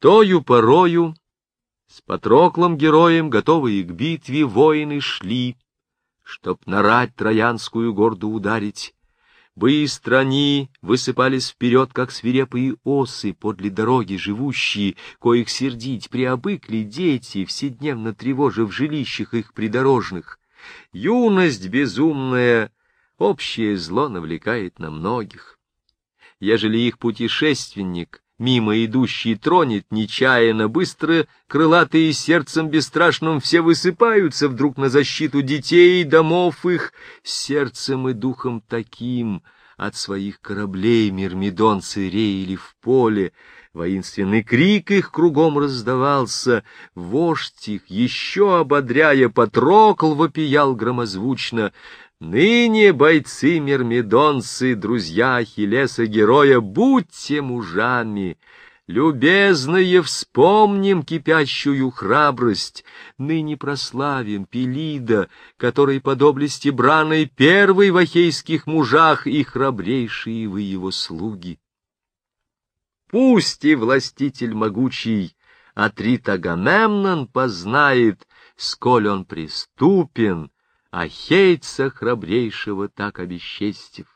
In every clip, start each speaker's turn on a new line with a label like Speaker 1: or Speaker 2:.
Speaker 1: Тою порою с Патроклом героем, готовые к битве, воины шли, чтоб нарать троянскую горду ударить. Быстро они высыпались вперед, как свирепые осы подле дороги живущие, коих сердить приобыкли дети, вседневно тревожа в жилищах их придорожных. Юность безумная, общее зло навлекает на многих. Ежели их путешественник мимо идущий тронет нечаянно, быстро крылатые сердцем бесстрашным все высыпаются вдруг на защиту детей, домов их, сердцем и духом таким от своих кораблей мирмидонцы реяли в поле, воинственный крик их кругом раздавался, вождь их, еще ободряя, Патрокл вопиял громозвучно, Ныне, бойцы мирмидонцы, друзья Ахиллеса героя, будьте мужами, любезные, вспомним кипящую храбрость, ныне прославим Пелида, который по доблести браной первый в ахейских мужах и храбрейшие вы его слуги. Пусть и властитель могучий Атрит Агамемнон познает, сколь он преступен, Ахейца храбрейшего так обесчестив.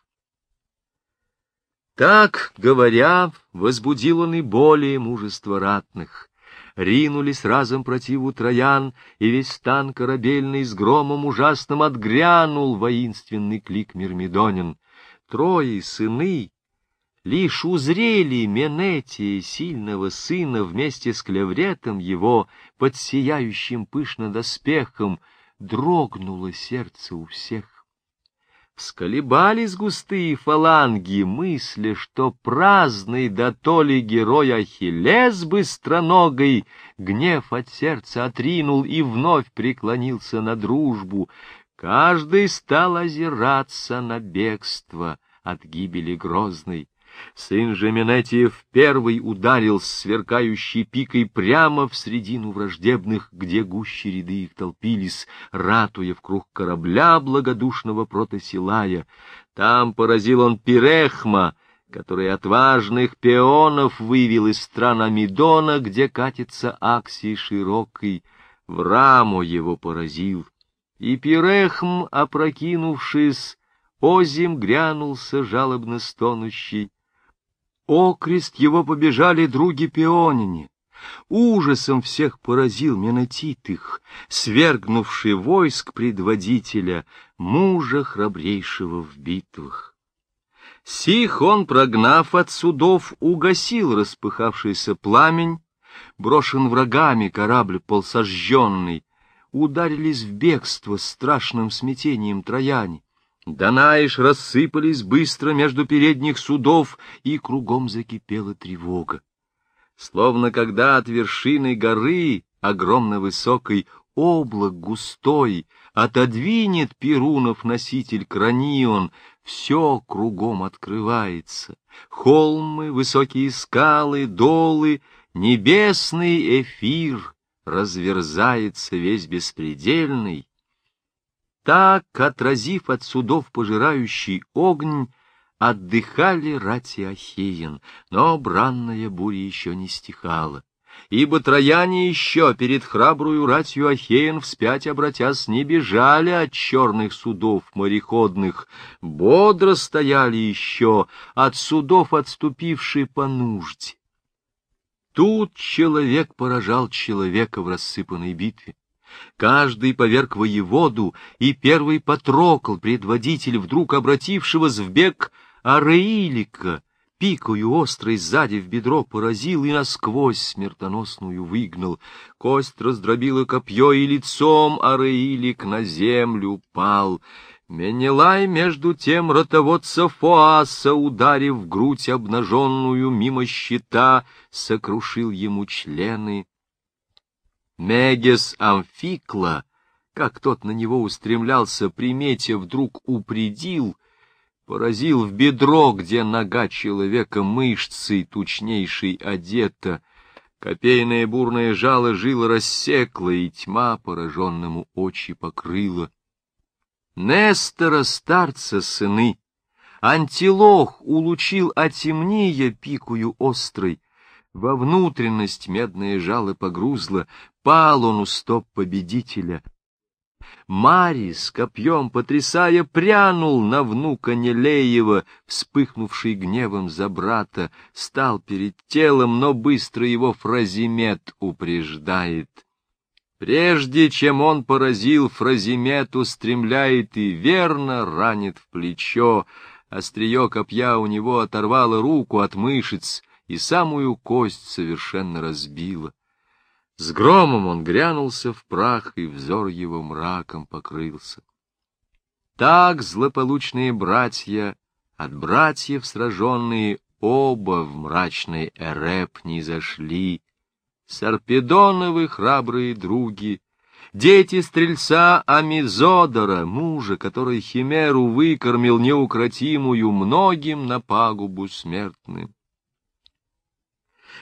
Speaker 1: Так, говоря, возбудил он и более мужество ратных. Ринулись разом противу троян, и весь стан корабельный с громом ужасным отгрянул воинственный клик Мирмидонин. Трое сыны лишь узрели Менетия, сильного сына, вместе с Клевретом его, под сияющим пышно доспехом, дрогнуло сердце у всех. Всколебались густые фаланги, мысли, что праздный да то ли герой Ахиллес быстроногой гнев от сердца отринул и вновь преклонился на дружбу. Каждый стал озираться на бегство от гибели грозной. Сын же Менетиев первый ударил сверкающей пикой прямо в средину враждебных, где гуще ряды их толпились, ратуя в круг корабля благодушного протосилая. Там поразил он Пирехма, который отважных пеонов вывел из стран Амидона, где катится Аксий широкий, в раму его поразил. И Пирехм, опрокинувшись, озим грянулся жалобно стонущий, окрест его побежали други Пионине. Ужасом всех поразил Менотит их, свергнувший войск предводителя, мужа храбрейшего в битвах. Сих он, прогнав от судов, угасил распыхавшийся пламень, брошен врагами корабль полсожженный, ударились в бегство страшным смятением трояне. Данаиш рассыпались быстро между передних судов, и кругом закипела тревога. Словно когда от вершины горы, огромно высокой, облак густой, отодвинет Перунов носитель кранион, все кругом открывается. Холмы, высокие скалы, долы, небесный эфир разверзается весь беспредельный, так, отразив от судов пожирающий огонь, отдыхали рати Ахеен, но бранная буря еще не стихала. Ибо трояне еще перед храбрую ратью Ахеен вспять обратясь не бежали от черных судов мореходных, бодро стояли еще от судов, отступившие по нужде. Тут человек поражал человека в рассыпанной битве. Каждый поверг воеводу, и первый Патрокл, предводитель вдруг обратившегося в бег Ареилика, пикою острой сзади в бедро поразил и насквозь смертоносную выгнал. Кость раздробила копье, и лицом Ареилик на землю пал. Менелай, между тем, ротоводца Фоаса, ударив в грудь обнаженную мимо щита, сокрушил ему члены Мегес Амфикла, как тот на него устремлялся, примете вдруг упредил, поразил в бедро, где нога человека мышцей тучнейшей одета, копейное бурное жало жило рассекло, и тьма пораженному очи покрыла. Нестора, старца сыны, Антилох улучил отемния пикую острой, Во внутренность медное жало погрузло, пал он у стоп победителя. Марис, копьем потрясая, прянул на внука Нелеева, вспыхнувший гневом за брата, стал перед телом, но быстро его фразимет упреждает. Прежде чем он поразил, фразимет устремляет и верно ранит в плечо, острие копья у него оторвало руку от мышц и самую кость совершенно разбило. С громом он грянулся в прах, и взор его мраком покрылся. Так злополучные братья, от братьев сраженные, оба в мрачный Эреп не зашли. Сарпедоновы храбрые други, дети стрельца Амизодора, мужа, который Химеру выкормил неукротимую многим на пагубу смертным.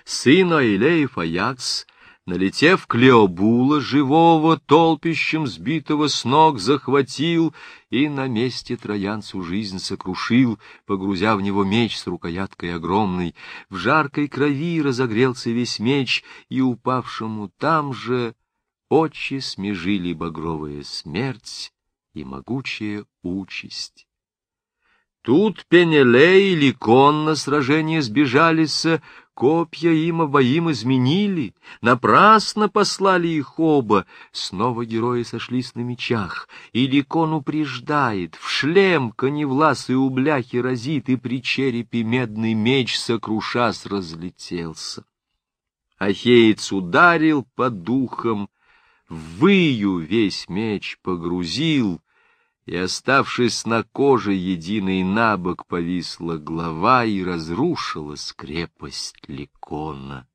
Speaker 1: Сын Аилеев Аякс — налетев Клеобула, живого, толпищем сбитого с ног, захватил и на месте троянцу жизнь сокрушил, погрузя в него меч с рукояткой огромной. В жаркой крови разогрелся весь меч, и упавшему там же очи смежили багровая смерть и могучая участь. Тут Пенелей и Ликон на сражение сбежались, Копья им обоим изменили, напрасно послали их оба. Снова герои сошлись на мечах, и Ликон упреждает, в шлем коневласый у бляхи разит, и при черепе медный меч, сокрушас, разлетелся. Ахеец ударил по духам, выю весь меч погрузил, и, оставшись на коже единой набок, повисла глава и разрушилась крепость Ликона.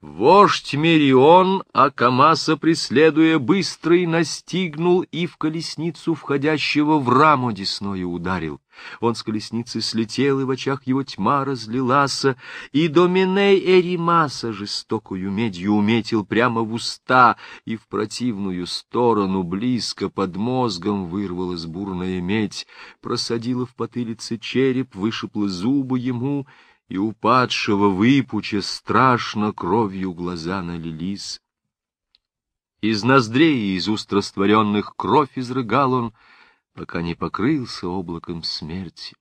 Speaker 1: Вождь Мерион, Акамаса преследуя, быстрый настигнул и в колесницу входящего в раму десною ударил. Он с колесницы слетел, и в очах его тьма разлилася, и доминей Эримаса жестокую медью уметил прямо в уста, и в противную сторону близко под мозгом вырвалась бурная медь, просадила в потылице череп, вышипла зубы ему — и упадшего выпуча страшно кровью глаза налились. Из ноздрей и из уст растворенных кровь изрыгал он, пока не покрылся облаком смерти.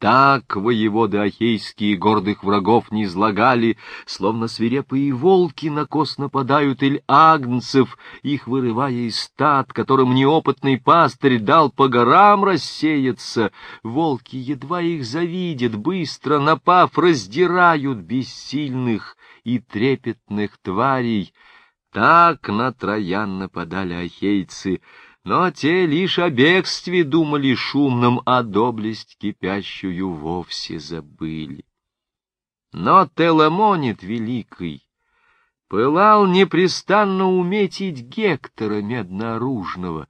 Speaker 1: Так воеводы ахейские гордых врагов не излагали, словно свирепые волки на кос нападают иль агнцев, их вырывая из стад, которым неопытный пастырь дал по горам рассеяться. Волки едва их завидят, быстро напав, раздирают бессильных и трепетных тварей. Так на Троян нападали ахейцы — но те лишь о бегстве думали шумным, а доблесть кипящую вовсе забыли. Но Теламонит великий пылал непрестанно уметить Гектора меднооружного,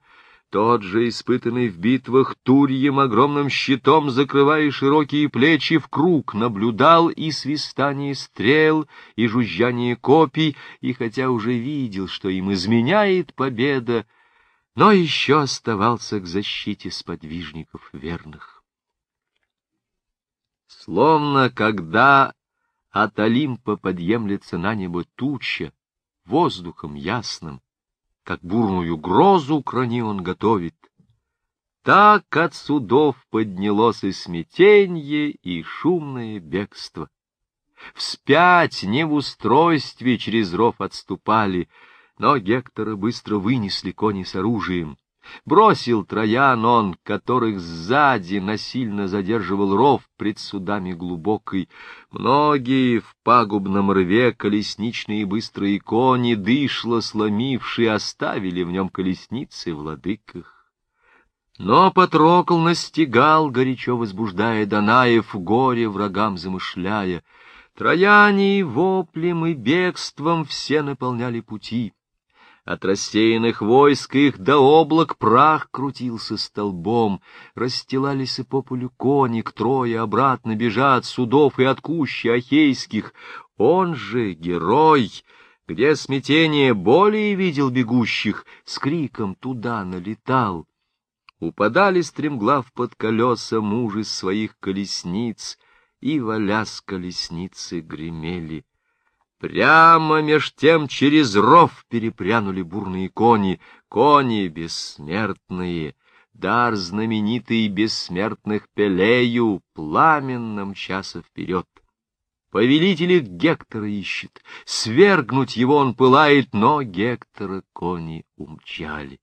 Speaker 1: тот же, испытанный в битвах Турьем огромным щитом, закрывая широкие плечи в круг, наблюдал и свистание стрел, и жужжание копий, и хотя уже видел, что им изменяет победа, но еще оставался к защите сподвижников верных. Словно когда от Олимпа подъемлется на небо туча, воздухом ясным, как бурную грозу крони он готовит, так от судов поднялось и смятенье, и шумное бегство. Вспять не в устройстве через ров отступали — но Гектора быстро вынесли кони с оружием. Бросил Троян он, которых сзади насильно задерживал ров пред судами глубокой. Многие в пагубном рве колесничные быстрые кони, дышло сломившие, оставили в нем колесницы в ладыках. Но Патрокл настигал, горячо возбуждая Данаев, горе врагам замышляя. Трояне воплем и бегством все наполняли пути. От рассеянных войск их до облак прах крутился столбом, расстилались и по полю кони, трое обратно бежат судов и от кущи ахейских. Он же герой, где смятение более видел бегущих, с криком туда налетал. Упадали стремглав под колеса мужи своих колесниц, и валя с колесницы гремели. Прямо меж тем через ров перепрянули бурные кони, кони бессмертные, дар знаменитый бессмертных Пелею, пламенно мчаса вперед. Повелитель их Гектора ищет, свергнуть его он пылает, но Гектора кони умчали.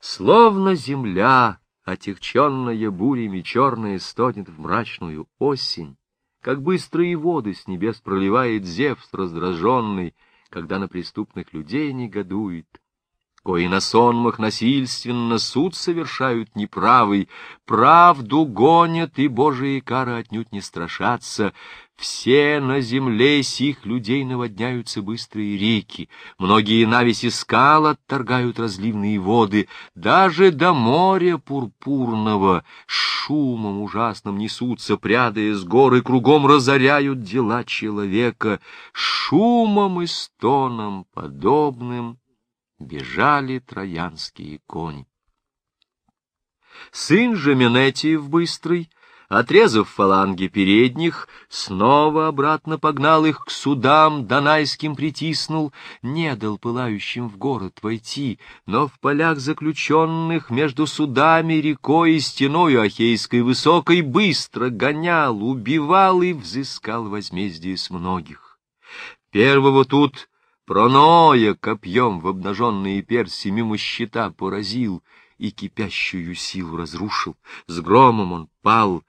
Speaker 1: Словно земля, отягченная бурями черная, стонет в мрачную осень, как быстрые воды с небес проливает Зевс раздраженный, когда на преступных людей негодует. Кои на сонмах насильственно суд совершают неправый, правду гонят и Божии кары отнюдь не страшатся, все на земле сих людей наводняются быстрые реки, многие навеси скал отторгают разливные воды, даже до моря пурпурного шумом ужасным несутся, прядая с горы, кругом разоряют дела человека, шумом и стоном подобным бежали троянские кони. Сын же Менетиев быстрый — отрезав фаланги передних, снова обратно погнал их к судам, донайским притиснул, не дал пылающим в город войти, но в полях заключенных между судами, рекой и стеною Ахейской высокой быстро гонял, убивал и взыскал возмездие с многих. Первого тут Проноя копьем в обнаженные перси мимо щита поразил и кипящую силу разрушил. С громом он пал,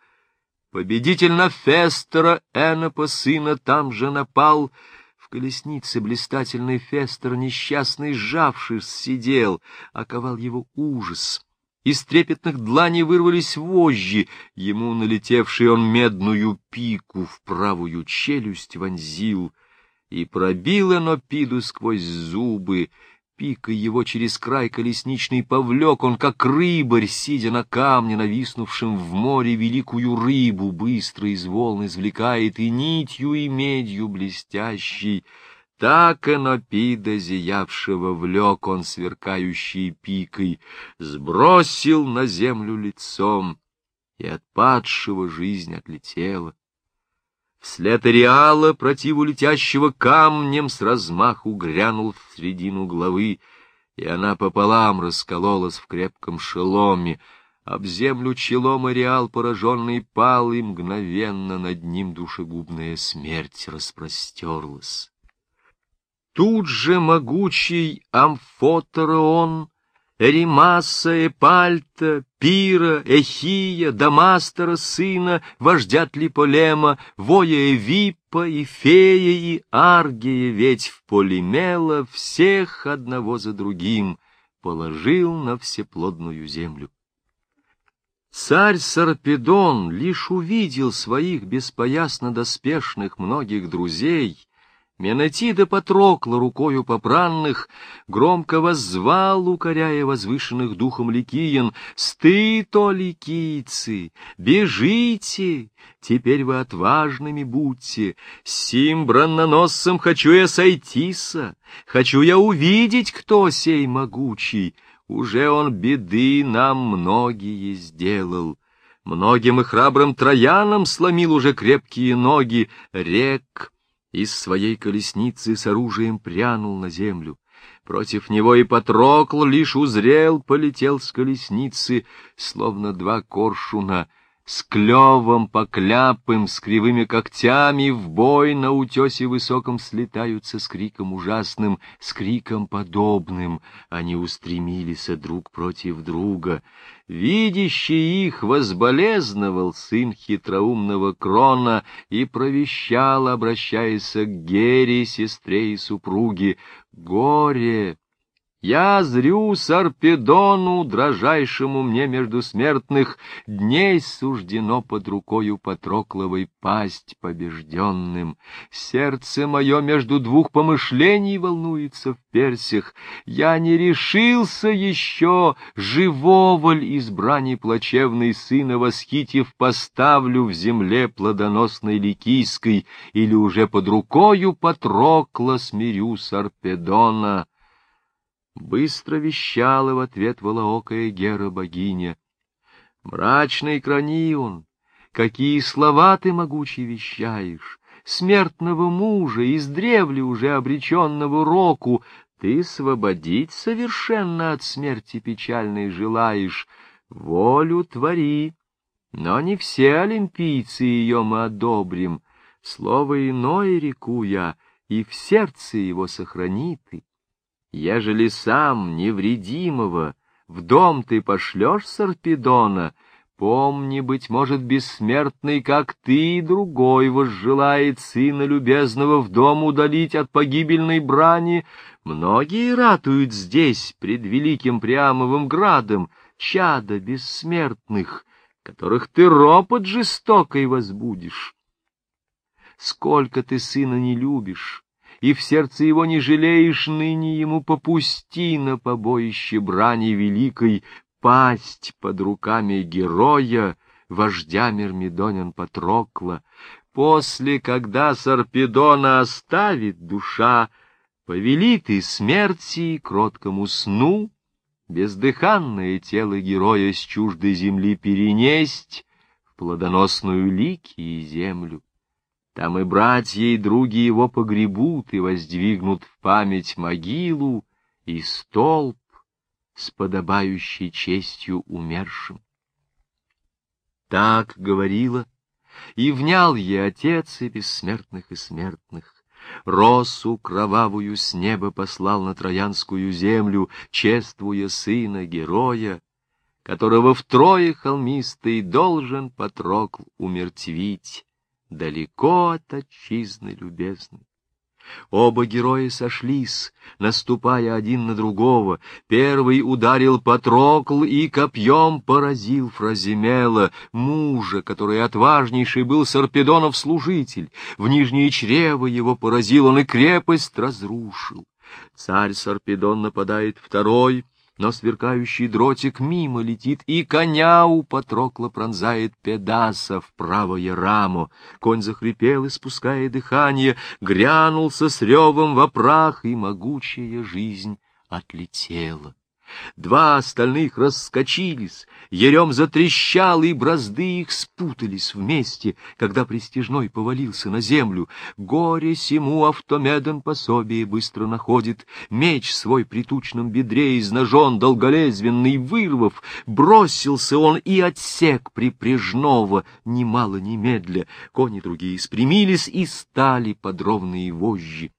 Speaker 1: Победитель на Фестера, Энопа, сына, там же напал. В колеснице блистательный Фестер, несчастный, сжавшись, сидел, оковал его ужас. Из трепетных дланей вырвались вожжи, ему налетевший он медную пику в правую челюсть вонзил, и пробил Энопиду сквозь зубы, Пикой его через край колесничный повлек он, как рыбарь, сидя на камне, нависнувшем в море, великую рыбу быстро из волн извлекает и нитью, и медью блестящей. Так и напида зиявшего влек он сверкающей пикой, сбросил на землю лицом, и от падшего жизнь отлетела. Вслед Ариала, противу летящего камнем, с размаху грянул в средину главы, и она пополам раскололась в крепком шеломе. Об землю челом Ариал, пораженный, пал, и мгновенно над ним душегубная смерть распростерлась. Тут же могучий Амфотороон Эримаса, Эпальта, Пира, Эхия, Дамастера, сына, вождя Тлиполема, воя Эвипа, и Фея, и Аргия, ведь в Полимела всех одного за другим положил на всеплодную землю. Царь Сарпедон лишь увидел своих беспоясно доспешных многих друзей — Менотида потрокла рукою попранных, громко воззвал, укоряя возвышенных духом ликиен, «Стыд, о ликийцы! Бежите! Теперь вы отважными будьте! Сим бранноносцем хочу я сойтися, хочу я увидеть, кто сей могучий! Уже он беды нам многие сделал!» Многим и храбрым троянам сломил уже крепкие ноги, рек, из своей колесницы с оружием прянул на землю. Против него и Патрокл лишь узрел, полетел с колесницы, словно два коршуна — с клевом покляпым, с кривыми когтями в бой на утесе высоком слетаются с криком ужасным, с криком подобным. Они устремились друг против друга. Видящий их возболезновал сын хитроумного Крона и провещал, обращаясь к Гере, сестре и супруге, «Горе!» Я зрю Сарпедону, дрожайшему мне между смертных, Дней суждено под рукою Патрокловой пасть побежденным. Сердце мое между двух помышлений волнуется в персях. Я не решился еще, живого ль избрани плачевный сына восхитив, поставлю в земле плодоносной ликийской, Или уже под рукою Патрокла смирю Сарпедона. Быстро вещала в ответ волоокая Гера богиня. Мрачный кранион, какие слова ты могучий вещаешь! Смертного мужа, издревле уже обреченного року, ты свободить совершенно от смерти печальной желаешь. Волю твори, но не все олимпийцы ее мы одобрим. Слово иное реку я, и в сердце его сохрани ты. Ежели сам невредимого в дом ты пошлешь Сарпедона, помни, быть может, бессмертный, как ты, и другой возжелает сына любезного в дом удалить от погибельной брани. Многие ратуют здесь, пред великим Приамовым градом, чада бессмертных, которых ты ропот жестокой возбудишь. Сколько ты сына не любишь, и в сердце его не жалеешь, ныне ему попусти на побоище брани великой пасть под руками героя, вождя Мирмидонин Патрокла. После, когда Сарпедона оставит душа, повели ты смерти кроткому сну, бездыханное тело героя с чуждой земли перенесть в плодоносную лики и землю. Там и братья, и други его погребут и воздвигнут в память могилу и столб с подобающей честью умершим. Так говорила, и внял ей отец и бессмертных и смертных. Росу кровавую с неба послал на Троянскую землю, чествуя сына героя, которого втрое холмистый должен Патрокл умертвить далеко от отчизны любезной. Оба героя сошлись, наступая один на другого. Первый ударил Патрокл и копьем поразил Фразимела, мужа, который отважнейший был Сарпедонов служитель. В нижнее чрево его поразил он и крепость разрушил. Царь Сарпедон нападает второй, но сверкающий дротик мимо летит, и коня у Патрокла пронзает педаса в правое рамо. Конь захрипел, испуская дыхание, грянулся с ревом во прах, и могучая жизнь отлетела. Два остальных раскочились, ерем затрещал, и бразды их спутались вместе, когда пристижной повалился на землю. Горе сему Автомедон пособие быстро находит, меч свой при тучном бедре из ножон долголезвенный вырвав, бросился он и отсек припряжного, немало немедля. Кони другие спрямились и стали подровные вожжи.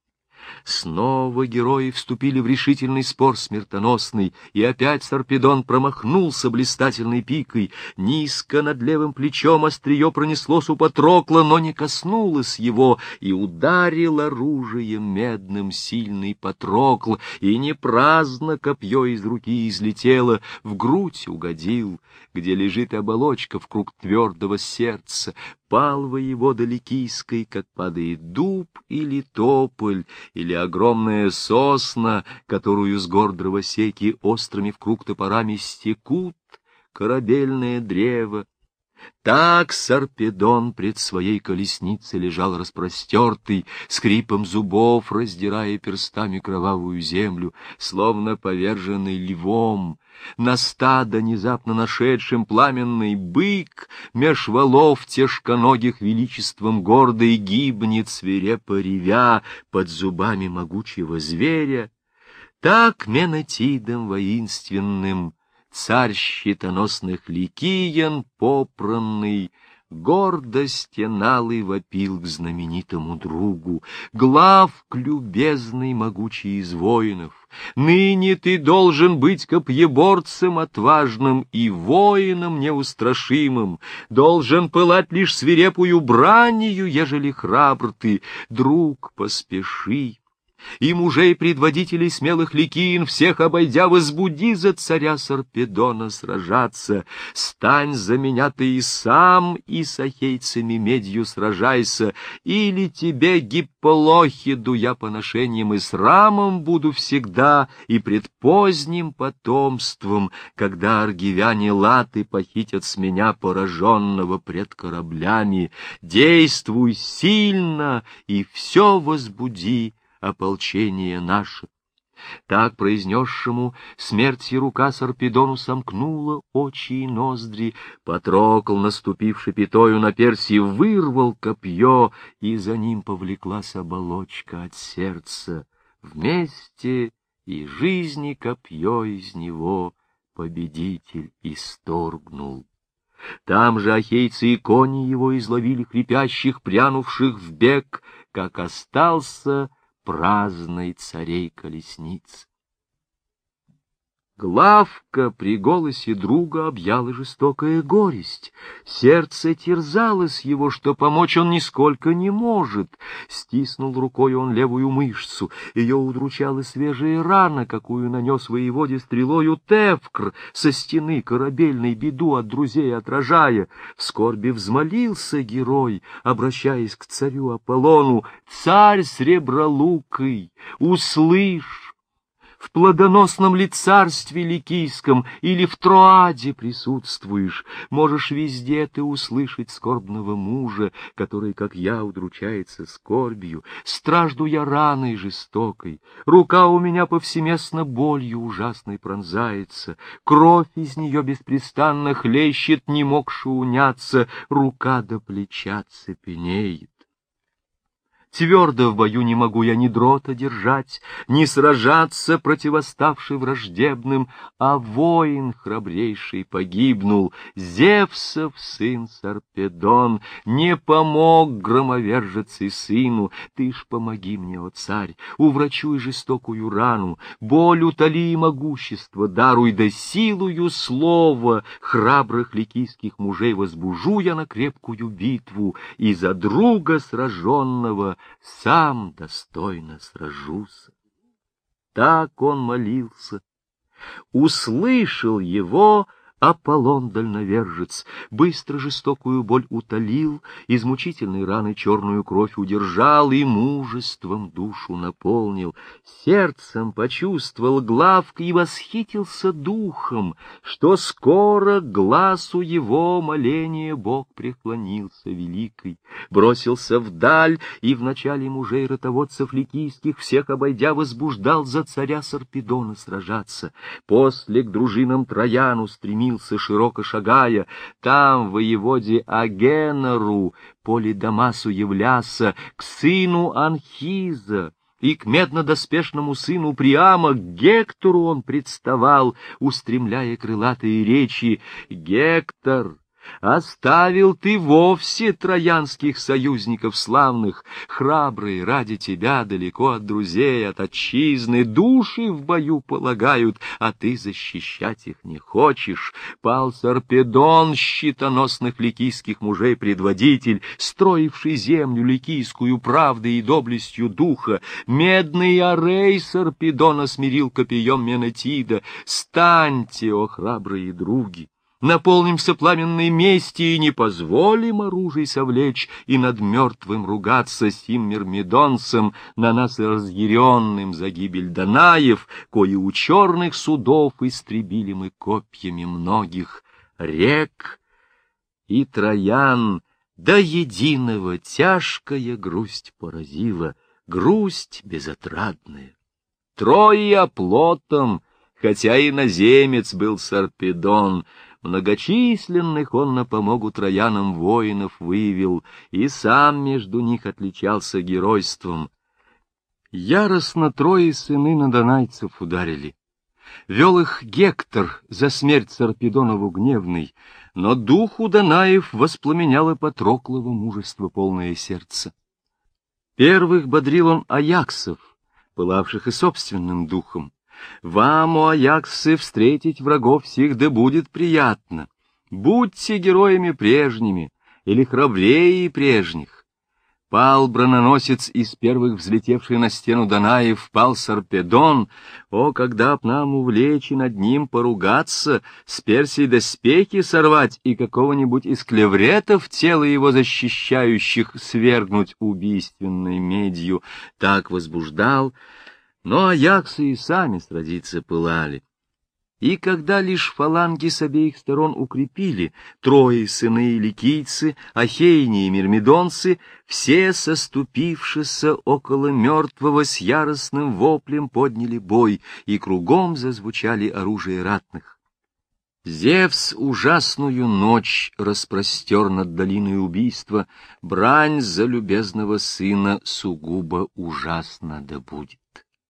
Speaker 1: Снова герои вступили в решительный спор смертоносный, и опять Сарпедон промахнулся блистательной пикой. Низко над левым плечом острие пронеслось у Патрокла, но не коснулось его, и ударил оружием медным сильный Патрокл, и не праздно копье из руки излетело, в грудь угодил, где лежит оболочка в круг твердого сердца пал воевода Ликийской, как падает дуб или тополь, или огромная сосна, которую с гор дровосеки острыми в круг топорами стекут, корабельное древо, так Сарпедон пред своей колесницей лежал распростертый, скрипом зубов раздирая перстами кровавую землю, словно поверженный львом. На стадо внезапно нашедшим пламенный бык, меж валов тяжконогих величеством гордый гибнет, свирепо ревя под зубами могучего зверя. Так менотидом воинственным царь щитоносных ликиян, попранный, гордо стенал вопил к знаменитому другу, глав к любезный могучий из воинов. Ныне ты должен быть копьеборцем отважным и воином неустрашимым, должен пылать лишь свирепую бранью, ежели храбр ты, друг, поспеши и мужей предводителей смелых ликиин, всех обойдя, возбуди за царя Сарпедона сражаться. Стань за меня ты и сам, и с ахейцами медью сражайся, или тебе, Гипполохиду, я поношением и срамом буду всегда, и пред поздним потомством, когда аргивяне латы похитят с меня пораженного пред кораблями. Действуй сильно и все возбуди, ополчение наше. Так произнесшему смерти рука Сарпедону сомкнула очи и ноздри, Патрокл, наступивший пятою на перси, вырвал копье, и за ним повлеклась оболочка от сердца. Вместе и жизни копье из него победитель исторгнул. Там же ахейцы и кони его изловили хрипящих, прянувших в бег, как остался праздной царей колесниц. Главка при голосе друга объяла жестокая горесть. Сердце терзалось его, что помочь он нисколько не может. Стиснул рукой он левую мышцу. Ее удручала свежая рана, какую нанес воеводе стрелою Тевкр, со стены корабельной беду от друзей отражая. В скорби взмолился герой, обращаясь к царю Аполлону. «Царь сребролукой, услышь!» В плодоносном ли царстве ликийском или в Троаде присутствуешь, можешь везде ты услышать скорбного мужа, который, как я, удручается скорбью, стражду я раной жестокой, рука у меня повсеместно болью ужасной пронзается, кровь из нее беспрестанно хлещет, не могши уняться, рука до плеча цепенеет. Твердо в бою не могу я ни дрота держать, ни сражаться, противоставший враждебным, а воин храбрейший погибнул, Зевсов сын Сарпедон, не помог громовержице сыну, ты ж помоги мне, о царь, уврачуй жестокую рану, боль утоли и могущество даруй, да силую слова храбрых ликийских мужей возбужу я на крепкую битву, и за друга сраженного сам достойно сражусь. Так он молился. Услышал его Аполлон-дальновержец быстро жестокую боль утолил, из мучительной раны черную кровь удержал и мужеством душу наполнил. Сердцем почувствовал главк и восхитился духом, что скоро глазу его моления Бог преклонился великой, бросился вдаль и в начале мужей ротоводцев ликийских всех обойдя возбуждал за царя Сарпедона сражаться. После к дружинам Трояну стремился стремился, широко шагая, там, воеводе Агенору, поле Дамасу являся, к сыну Анхиза, и к меднодоспешному сыну Приама, к Гектору он представал, устремляя крылатые речи. «Гектор!» Оставил ты вовсе троянских союзников славных, храбрые ради тебя далеко от друзей, от отчизны, души в бою полагают, а ты защищать их не хочешь. Пал Сарпедон, щитоносных ликийских мужей предводитель, строивший землю ликийскую правдой и доблестью духа, медный арей Сарпедона смирил копьем Менетида. Станьте, о храбрые други! Наполнимся пламенной мести и не позволим оружий совлечь и над мертвым ругаться сим мирмидонцем, на нас разъяренным за гибель Данаев, кои у черных судов истребили мы копьями многих рек и троян, до единого тяжкая грусть поразила, грусть безотрадная. Трое оплотом, хотя и наземец был Сарпедон, Многочисленных он на помогу троянам воинов вывел, и сам между них отличался геройством. Яростно трое сыны на донайцев ударили. Вел их Гектор за смерть Сарпедонову гневный, но духу Данаев воспламеняло Патроклово мужество полное сердце. Первых бодрил он Аяксов, пылавших и собственным духом. Вам, о Аяксы, встретить врагов всех да будет приятно. Будьте героями прежними или храбрее прежних. Пал брононосец из первых взлетевший на стену Данаев, пал Сарпедон. О, когда б нам увлечь и над ним поругаться, с Персией доспехи сорвать и какого-нибудь из клевретов тело его защищающих свергнуть убийственной медью, так возбуждал, но аяксы и сами сразиться пылали. И когда лишь фаланги с обеих сторон укрепили, трое сыны ликийцы, ахейни и мирмидонцы, все соступившися около мертвого с яростным воплем подняли бой, и кругом зазвучали оружие ратных. Зевс ужасную ночь распростер над долиной убийства, брань за любезного сына сугубо ужасно да будет.